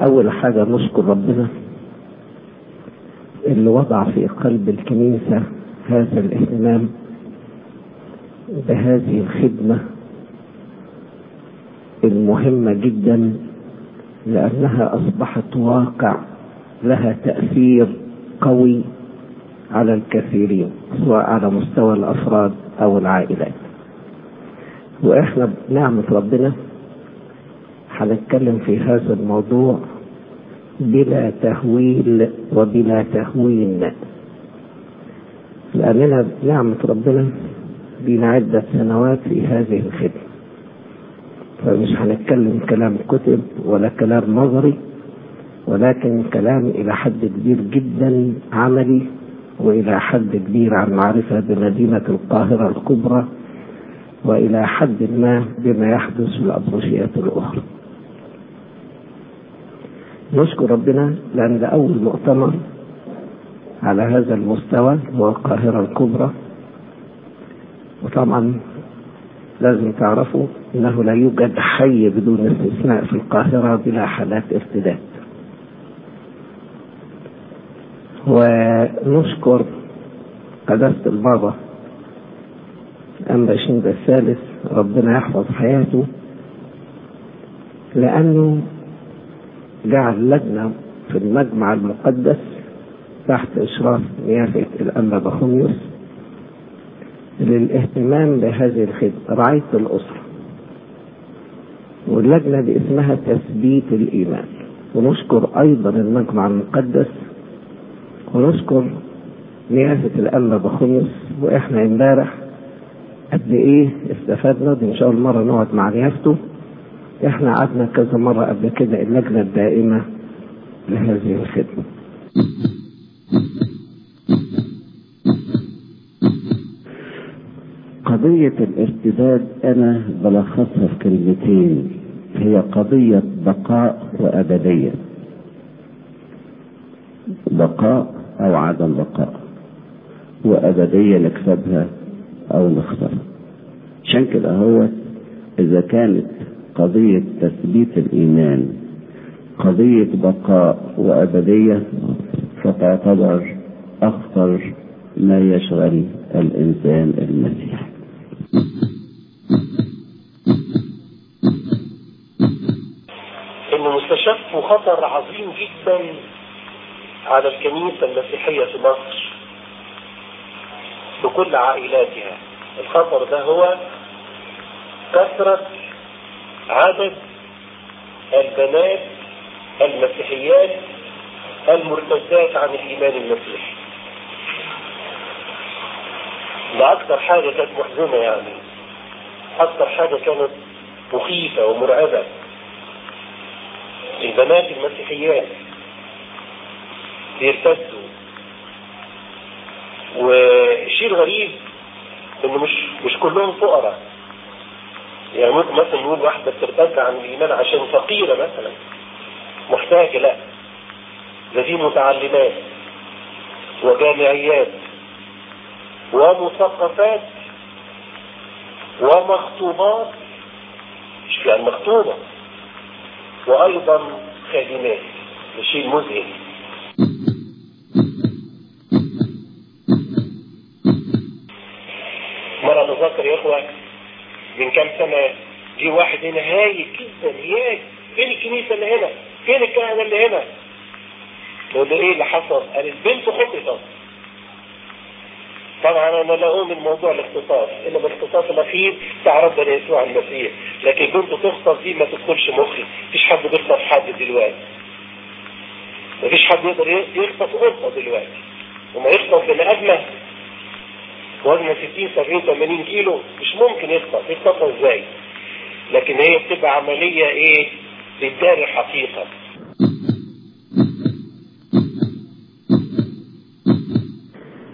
أول حاجة نشكر ربنا اللي وضع في قلب الكنيسة هذا الاهتمام بهذه الخدمة المهمة جدا لأنها أصبحت واقع لها تأثير قوي على الكثيرين سواء على مستوى الأفراد أو العائلات. وإحنا بنعمة ربنا هنتكلم في هذا الموضوع بلا تهويل وبلا تهوين. لأننا بنعمة ربنا لنا عدة سنوات في هذه الخدمة. فمش هنتكلم كلام كتب ولا كلام نظري ولكن كلام إلى حد كبير جدا عملي وإلى حد كبير عن معرفة بمدينة القاهرة الكبرى وإلى حد ما بما يحدث في الأبروشيات الأخرى. نشكر ربنا لأن ده أول مؤتمر على هذا المستوى هو القاهرة الكبرى. وطبعا لازم تعرفوا إنه لا يوجد حي بدون استثناء في القاهرة بلا حالات ارتداد. ونشكر قداسة البابا أنبا شنب الثالث ربنا يحفظ حياته. لأنه جعل لجنة في المجمع المقدس تحت إشراف نيافة الأنبا بخوميوس للاهتمام بهذه الخدمة رعاية الأسرة. واللجنة دي اسمها تثبيت الإيمان. ونشكر أيضا المجمع المقدس ونشكر نيافة الأنبا بخوميوس وإحنا امبارح قد إيه؟ استفدنا. دي إن شاء الله مرة نقعد مع نيافته إحنا قعدنا كذا مرة قبل كده اللجنة الدائمة لهذه الخدمة. قضية الارتداد أنا بلخصها في كلمتين. هي قضية بقاء وأبدية. بقاء أو عدم بقاء. وأبدية نكسبها أو نخسرها عشان كده هو إذا كانت قضية تثبيت الإيمان قضية بقاء وأبدية فتعتبر أخطر ما يشغل الإنسان المسيحي انه مستشف خطر عظيم جدا على الكنيسة المسيحية في مصر. بكل عائلاتها. الخطر ده هو كثرة عدد البنات المسيحيات المرتدات عن الإيمان المسيحي ده أكثر حاجة كانت محزنة يعني. أكثر حاجة كانت مخيفة ومرعبة. البنات المسيحيات بيرتدوا. والشيء الغريب إنه مش مش كلهم فقراء. يعني ممكن مثلا نقول واحدة بترتد عن الإيمان عشان فقيرة مثلا. محتاجة لا. ده دي متعلمات وجامعيات ومثقفات ومخطوبات. مش يعني مخطوبة. وأيضا خادمات. ده شيء مذهل مرة أتذكر يا إخوة من كام سنة جه واحد هنا هياج فين الكنيسة اللي هنا؟ فين الكهنة اللي هنا؟ بقول له إيه اللي حصل؟ قال البنت خطفت طبعا أنا لا أؤمن موضوع الاختصاص الا بالاختصاص الاخير بتاع ربنا يسوع المسيح. لكن بنت تخطف دي ما تدخلش مخي. مفيش حد بيخطف حد دلوقتي. مفيش حد يقدر يخطف قطه دلوقتي. وما يخطف بني ادمه وزنها 60 70 80 كيلو مش ممكن يخطف يخطفها إزاي؟ لكن هي بتبقى عملية إيه؟ بتداري الحقيقة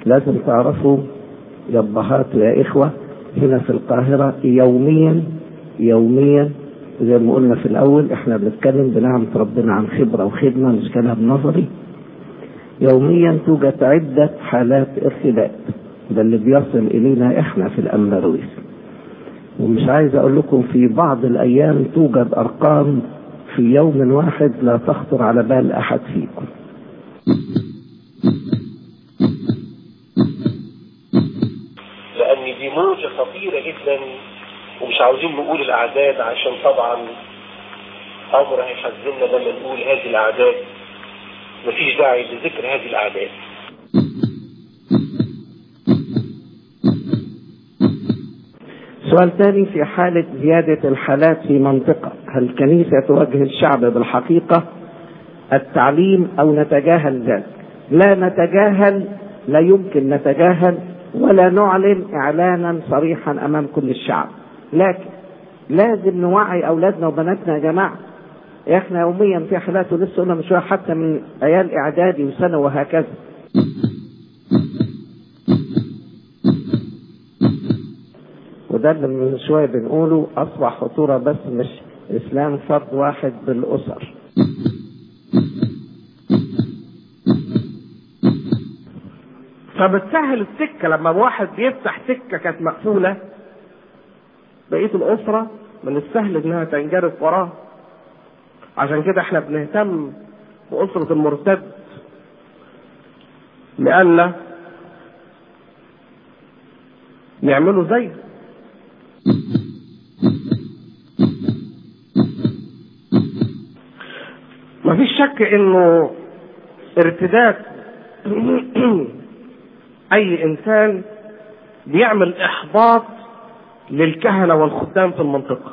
لازم تعرفوا يا ابهات يا إخوة هنا في القاهرة يوميا يوميا زي ما قلنا في الأول إحنا بنتكلم بنعمة ربنا عن خبرة وخدمة مش كلام نظري. يوميا توجد عدة حالات ارتداد ده اللي بيصل إلينا إحنا في الأمبرويس ومش عايز أقول لكم في بعض الأيام توجد أرقام في يوم واحد لا تخطر على بال أحد فيكم. لأن دي موجة خطيرة جدا ومش عاوزين نقول الأعداد عشان طبعا أمر هيحزننا لما نقول هذه الأعداد. مفيش داعي لذكر هذه الأعداد. سؤال ثاني في حالة زيادة الحالات في منطقة. هل الكنيسة توجه الشعب بالحقيقة التعليم أو نتجاهل ذلك؟ لا نتجاهل لا يمكن نتجاهل ولا نعلن إعلانا صريحا أمام كل الشعب. لكن لازم نوعي أولادنا وبناتنا يا جماعة. إحنا يوميا في حالات ولسه قلنا من شوية حتى من عيال إعدادي وسنه وهكذا. وده اللي من شوية بنقوله أصبح خطورة بس مش إسلام فرد واحد بالأسر. فبتسهل السكة لما واحد بيفتح سكة كانت مقفولة. بقية الأسرة من السهل إنها تنجرف وراه. عشان كده إحنا بنهتم بأسرة المرتد. لألا يعملوا زيه. مفيش شك إنه ارتداد أي إنسان بيعمل إحباط للكهنة والخدام في المنطقة.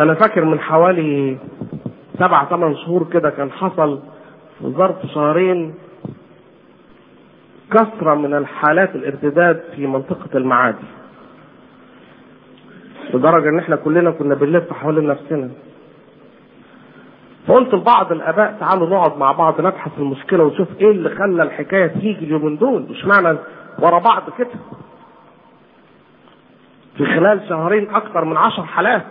أنا فاكر من حوالي سبع ثمان شهور كده كان حصل في ظرف شهرين كثرة من الحالات الارتداد في منطقة المعادي. لدرجة إن إحنا كلنا كنا بنلف حوالين نفسنا. فقلت لبعض الآباء تعالوا نقعد مع بعض نبحث المشكلة ونشوف إيه اللي خلى الحكاية تيجي اليومين دول. مش معنى ورا بعض كده؟ في خلال شهرين أكثر من عشر حالات.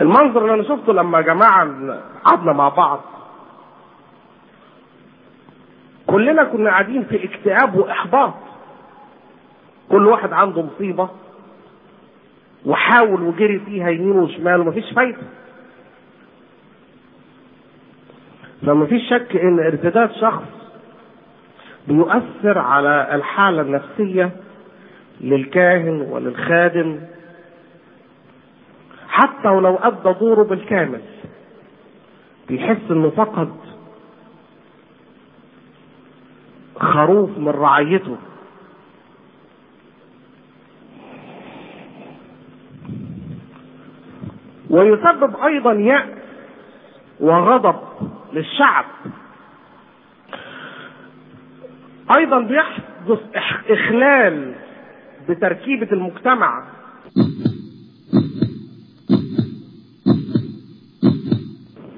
المنظر اللي أنا شفته لما جماعة قعدنا مع بعض كلنا كنا قاعدين في اكتئاب وإحباط. كل واحد عنده مصيبة وحاول وجري فيها يمين وشمال ومفيش فايدة. فمفيش شك إن ارتداد شخص بيؤثر على الحالة النفسية للكاهن وللخادم. حتى ولو أدى دوره بالكامل بيحس إنه فقد خروف من رعيته. ويسبب أيضا يأس وغضب للشعب. أيضا بيحدث إخلال بتركيبة المجتمع.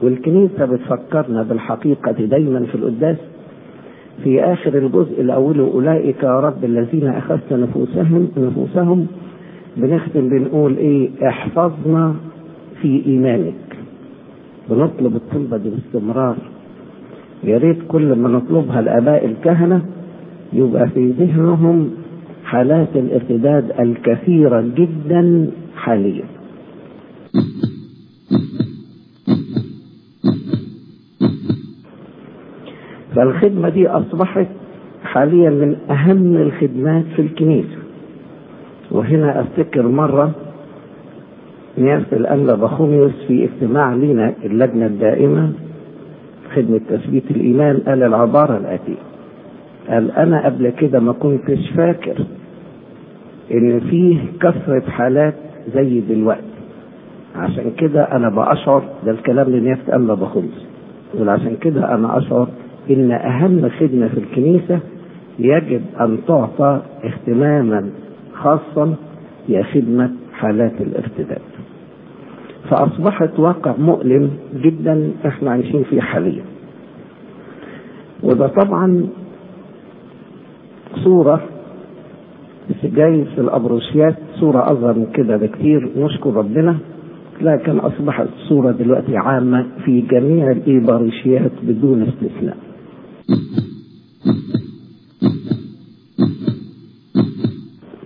والكنيسة بتفكرنا بالحقيقة دايما في القداس. في آخر الجزء الأول أولئك يا رب الذين أخذت نفوسهم نفوسهم بنختم بنقول إيه؟ احفظنا في إيمانك. بنطلب الطلبة دي باستمرار. يا ريت كل ما نطلبها الآباء الكهنة يبقى في ذهنهم حالات الارتداد الكثيرة جدا حاليا. فالخدمة دي أصبحت حاليا من أهم الخدمات في الكنيسة. وهنا أفتكر مرة نيافة الأنبا بخوميوس في اجتماع لنا اللجنة الدائمة خدمة تثبيت الإيمان قال العبارة الآتية. قال أنا قبل كده ما كنتش فاكر إن فيه كثرة حالات زي دلوقتي. عشان كده أنا بأشعر ده الكلام لنيافة أنبا بخوميوس عشان كده أنا أشعر إن أهم خدمة في الكنيسة يجب أن تعطى اهتماما خاصا هي خدمة حالات الارتداد فأصبحت واقع مؤلم جدا إحنا عايشين فيه حاليا. وده طبعا صورة جاي في الأبروشيات صورة أصغر من كده بكتير نشكر ربنا. لكن أصبحت الصورة دلوقتي عامة في جميع الإيباريشيات بدون استثناء.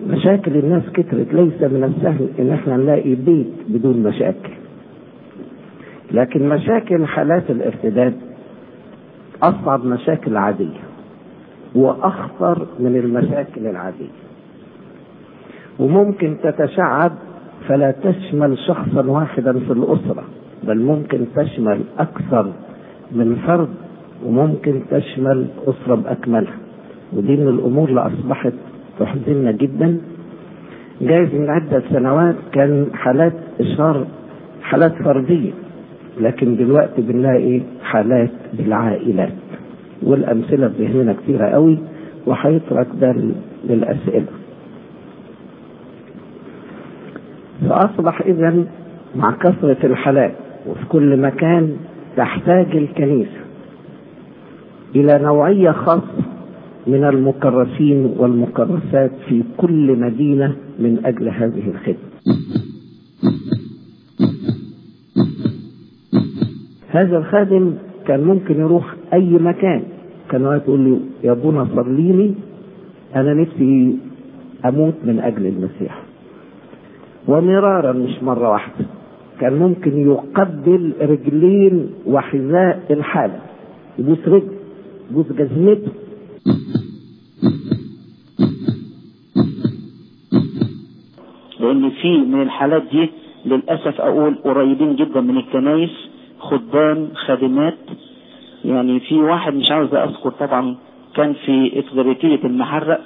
مشاكل الناس كترت ليس من السهل إن إحنا نلاقي بيت بدون مشاكل. لكن مشاكل حالات الارتداد أصعب مشاكل عادية وأخطر من المشاكل العادية. وممكن تتشعب فلا تشمل شخصا واحدا في الأسرة بل ممكن تشمل أكثر من فرد وممكن تشمل أسرة بأكملها. ودي من الأمور اللي أصبحت تحزننا جدا. جايز من عدة سنوات كان حالات إشهار حالات فردية. لكن دلوقتي بنلاقي حالات بالعائلات. والأمثلة في ذهننا قوي وهيترك ده للأسئلة. فأصبح إذا مع كثرة الحالات وفي كل مكان تحتاج الكنيسة. إلى نوعية خاصة من المكرسين والمكرسات في كل مدينة من أجل هذه الخدمة. هذا الخادم كان ممكن يروح أي مكان. كان يقول لي يا ابونا صليني أنا نفسي أموت من أجل المسيح. ومرارا مش مرة واحدة كان ممكن يقبل رجلين وحذاء الحالة. يبوس رجل. يبوس جزمته لأن في من الحالات دي للأسف أقول قريبين جدا من الكنايس خدام خادمات. يعني في واحد مش عاوز أذكر طبعا كان في افغاريتية المحرق.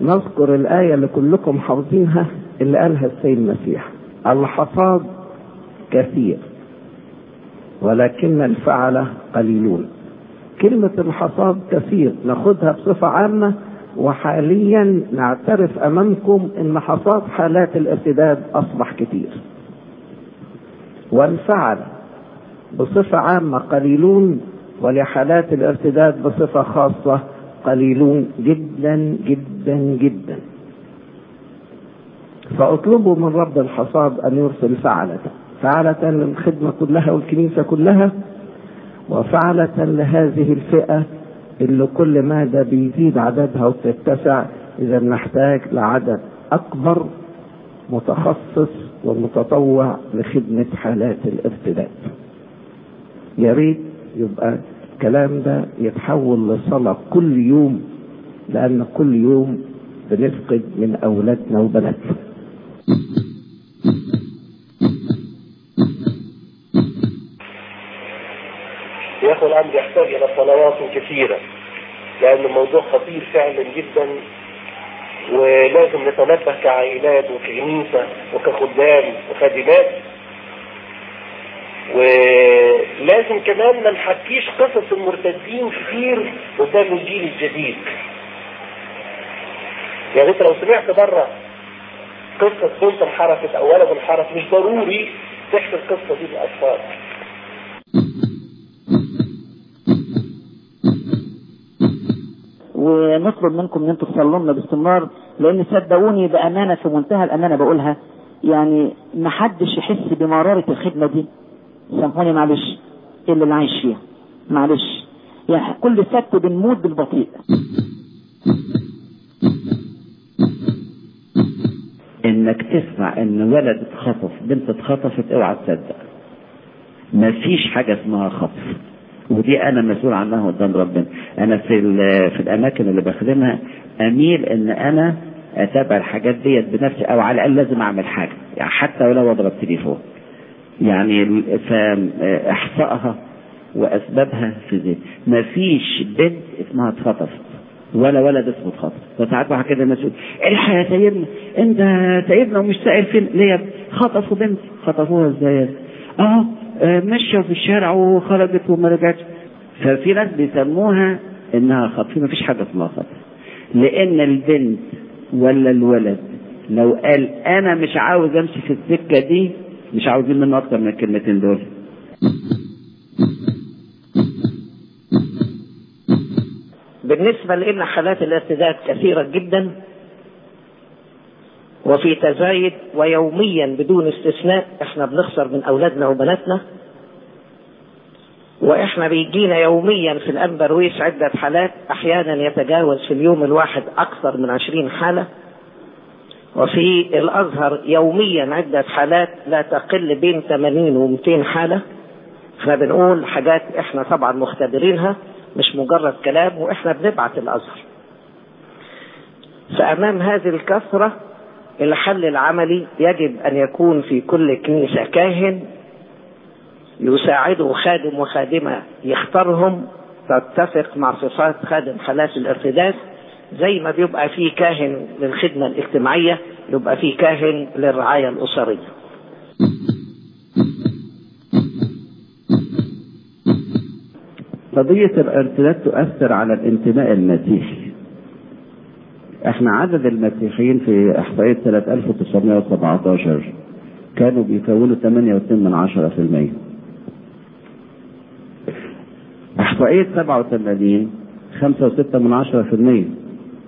نذكر الآية اللي كلكم حافظينها اللي قالها السيد المسيح. الحصاد كثير. ولكن الفعل قليلون. كلمة الحصاد كثير ناخدها بصفة عامة وحاليا نعترف أمامكم أن حصاد حالات الارتداد أصبح كثير والفعل بصفة عامة قليلون ولحالات الارتداد بصفة خاصة قليلون جدا جدا جدا. فاطلبوا من رب الحصاد أن يرسل فعلة. فعلة للخدمة كلها والكنيسة كلها وفعلة لهذه الفئة اللي كل ما ده بيزيد عددها وتتسع إذا نحتاج لعدد أكبر متخصص ومتطوع لخدمة حالات الارتداد يا ريت يبقى الكلام ده يتحول لصلاة كل يوم لأن كل يوم بنفقد من أولادنا وبناتنا. الامر يحتاج إلى صلوات كثيرة لأن الموضوع خطير فعلا جدا ولازم نتنبه كعائلات وككنيسه وكخدام وخادمات. ولازم كمان ما نحكيش قصص المرتدين كتير قدام الجيل الجديد. يعني انت لو سمعت بره قصة بنت انحرفت أو ولد انحرف مش ضروري تحكي القصة دي للأطفال. ونطلب منكم ان أنتم تصلوا لنا باستمرار لأن صدقوني بأمانة في منتهى الأمانة بقولها يعني ما حدش يحس بمرارة الخدمة دي. سامحوني معلش الا اللي عايش فيها؟ معلش. يعني كل سبت بنموت بالبطيء. إنك تسمع إن ولد اتخطف بنت اتخطفت اوعى تصدق. مفيش حاجة اسمها خطف. ودي أنا مسؤول عنها قدام ربنا. أنا في في الأماكن اللي بخدمها أميل إن أنا أتابع الحاجات ديت بنفسي أو على الأقل لازم أعمل حاجة يعني حتى ولو أضرب تليفون. يعني فاحصائها وأسبابها في ذهني مفيش بنت اسمها اتخطفت ولا ولد اسمه اتخطف. فساعات واحد كده يقول الحق يا سيدنا انت سيدنا ومش سائل فين؟ ليه خطفوا بنت. خطفوها إزاي آه آه، ماشيه في الشارع وخرجت وما رجعتش. ففي ناس بيسموها إنها خطف مفيش حاجة اسمها خطف لأن البنت ولا الولد لو قال أنا مش عاوز أمشي في السكة دي مش عاوزين منه أكتر من الكلمتين دول. بالنسبة لنا حالات الارتداد كثيرة جدا وفي تزايد ويوميا بدون استثناء إحنا بنخسر من أولادنا وبناتنا. وإحنا بيجينا يوميا في الانبرويس عدة حالات أحيانا يتجاوز في اليوم الواحد أكثر من عشرين حالة. وفي الأزهر يوميا عدة حالات لا تقل بين 80 و 200 حالة. إحنا بنقول حاجات إحنا طبعا مختبرينها مش مجرد كلام وإحنا بنبعت الأزهر. فأمام هذه الكثرة الحل العملي يجب أن يكون في كل كنيسة كاهن يساعده خادم وخادمة يختارهم. تتفق مع صفات خادم حالات الارتداد زي ما بيبقى فيه كاهن للخدمة الاجتماعية يبقى فيه كاهن للرعاية الأسرية. قضية الارتداد تؤثر على الانتماء المسيحي إحنا عدد المسيحيين في إحصائية سنة 1917 كانوا بيكونوا 8.2 من عشرة في المية إحصائية 87 5.6 من عشرة في المية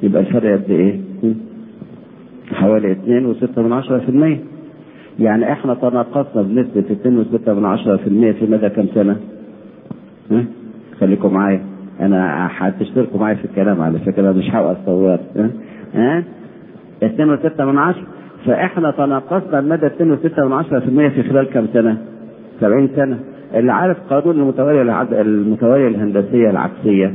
يبقى الفرق قد إيه؟ حوالي 2.6 من عشرة في المية يعني إحنا تناقصنا بنسبة 2.6 من عشرة في المية في مدى كم سنة؟ ها؟ خليكم معايا أنا هتشتركوا معايا في الكلام على فكرة مش هوقف صوار ها؟ ها؟ 2.6 من عشرة فإحنا تناقصنا بمدى 2.6 من عشرة في المية في خلال كم سنة؟ 70 سنة. اللي عارف قانون المتوالية. المتوالية الهندسية العكسية.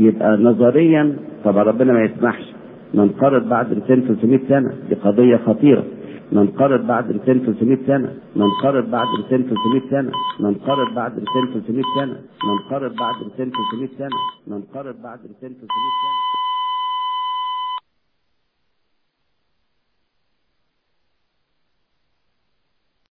يبقى نظريا طبعا ربنا ما يسمحش. ننقرض بعد 200 300 سنة. دي قضية خطيرة. ننقرض بعد 200 300 سنة. ننقرض بعد 200 300 سنة. ننقرض بعد 200 300 سنة. ننقرض بعد 200 300 سنة. ننقرض بعد 200 300 سنة.